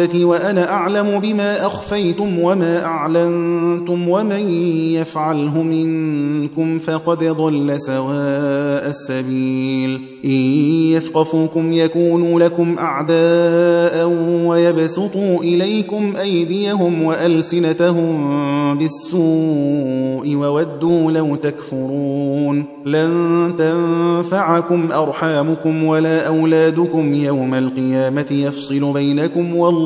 المودة وأنا أعلم بما أخفيتم وما أعلنتم ومن يفعله منكم فقد ضل سواء السبيل. إن يثقفوكم يكونوا لكم أعداء ويبسطوا إليكم أيديهم وألسنتهم بالسوء وودوا لو تكفرون. لن تنفعكم أرحامكم ولا أولادكم يوم القيامة يفصل بينكم والله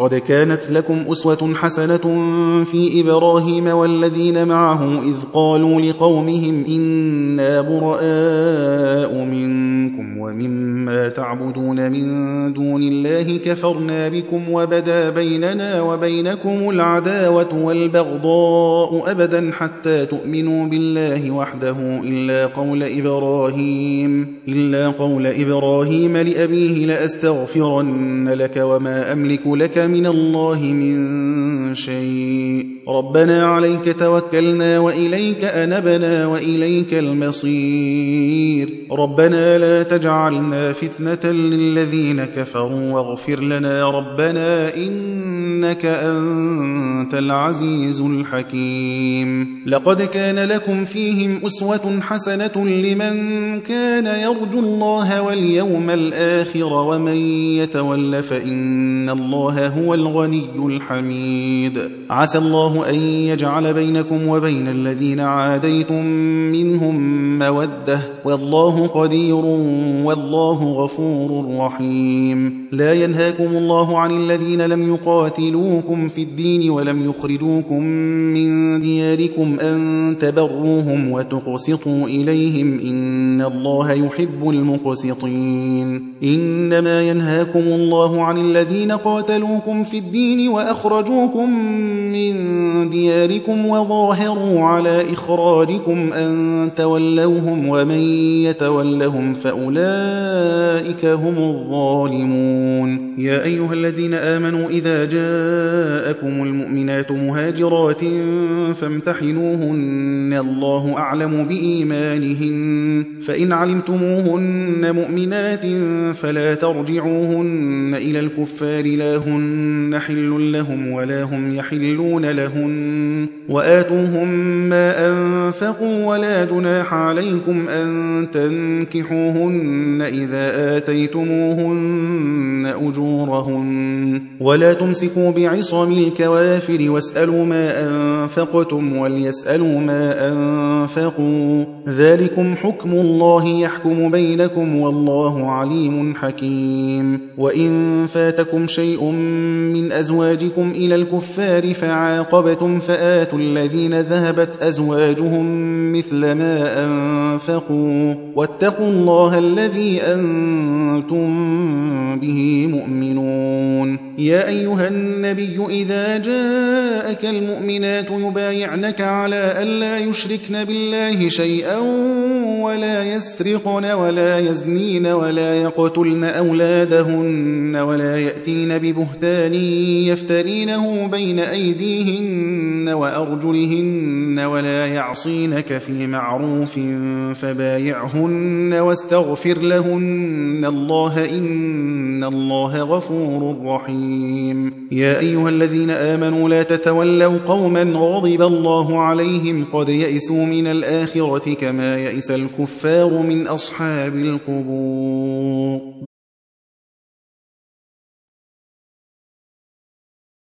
قد كانت لكم أسوة حسنة في إبراهيم والذين معه إذ قالوا لقومهم إنا براء منكم ومما تعبدون من دون الله كفرنا بكم وبدا بيننا وبينكم العداوة والبغضاء أبدا حتى تؤمنوا بالله وحده إلا قول إبراهيم إلا قول إبراهيم لأبيه لأستغفرن لك وما أملك لك من الله من شيء. ربنا عليك توكلنا وإليك أنبنا وإليك المصير. ربنا لا تجعلنا فتنة للذين كفروا واغفر لنا ربنا إنك أنت العزيز الحكيم. لقد كان لكم فيهم أسوة حسنة لمن كان يرجو الله واليوم الآخر ومن يتول فإن الله هو الغني الحميد. عسى الله أن يجعل بينكم وبين الذين عاديتم منهم مودة. والله قدير والله غفور رحيم. لا ينهاكم الله عن الذين لم يقاتلوكم في الدين ولم يخرجوكم من دياركم أن تبروهم وتقسطوا إليهم. إن الله يحب المقسطين. إنما ينهاكم الله عن الذين قاتلوكم في الدين وأخرجوكم من دياركم وظاهروا على إخراجكم أن تولوهم ومن يتولهم فأولئك هم الظالمون يا أيها الذين آمنوا إذا جاءكم المؤمنات مهاجرات فامتحنوهن الله أعلم بإيمانهن فإن علمتموهن مؤمنات فلا ترجعوهن إلى الكفار لا هن حل لهم ولا هم يحلون لهن وآتوهم ما أنفقوا ولا جناح عليكم أن تنكحوهن إذا آتيتموهن أجورهن ولا تمسكوا بعصم الكوافر واسألوا ما أنفقتم وليسألوا ما أنفقوا ذلكم حكم الله يحكم بينكم والله عليم حكيم وإن فاتكم شيء من أزواجكم إلى الكفار فعاقبتم فآتوا الذين ذهبت أزواجهم مثل ما أنفقوا واتقوا الله الذي أنتم به مؤمنون. يا أيها النبي إذا جاءك المؤمنات يبايعنك على ألا يشركن بالله شيئا ولا يسرقن ولا يزنين ولا يقتلن أولادهن ولا يأتين ببهتان يفترينه بين أيديهن وأرجلهن ولا يعصينك في معروف فبايعهن واستغفر لهن الله إن الله غفور رحيم. يا أيها الذين آمنوا لا تتولوا قوما غضب الله عليهم قد يئسوا من الآخرة كما يئس الكفار من أصحاب القبور.